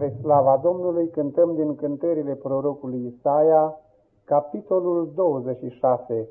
Spre slava Domnului cântăm din cântările prorocului Isaia, capitolul 26.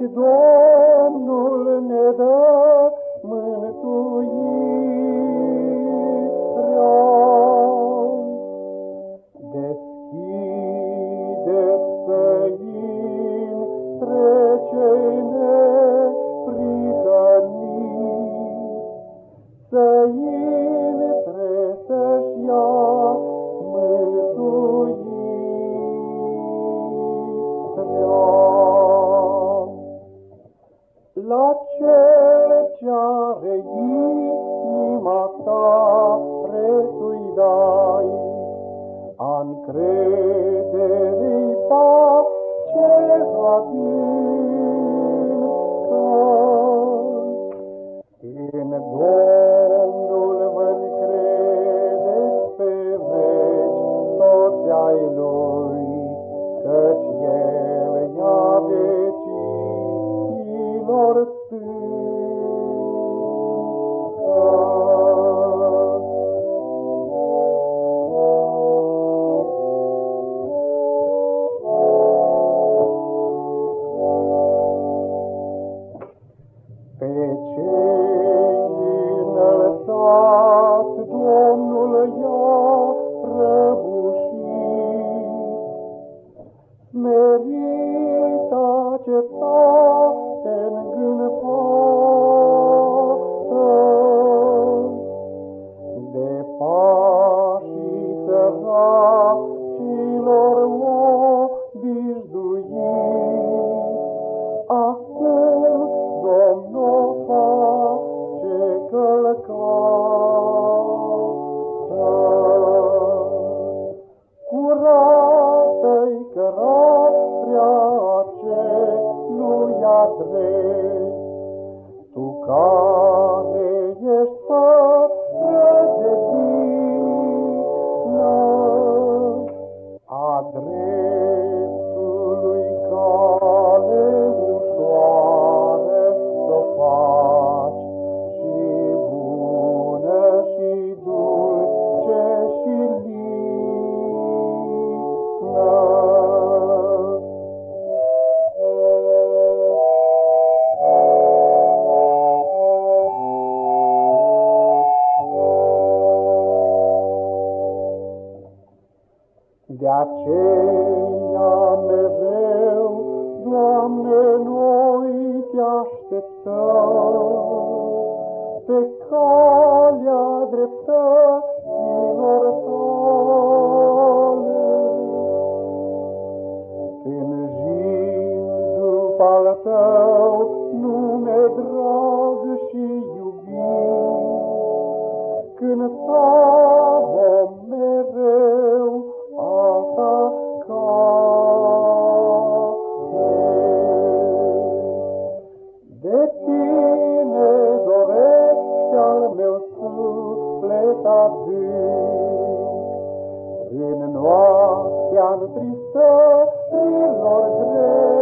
te dou. La cel ce are inima ta retui dai, an crederii pace adâncă. În Domnul veciilor Pe De aceea mereu, Doamne, noi te așteptăm pe calea dreptăților tale. Tânjind după al tău nume drag nu triste, primor grele.